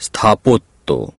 स्थापत्य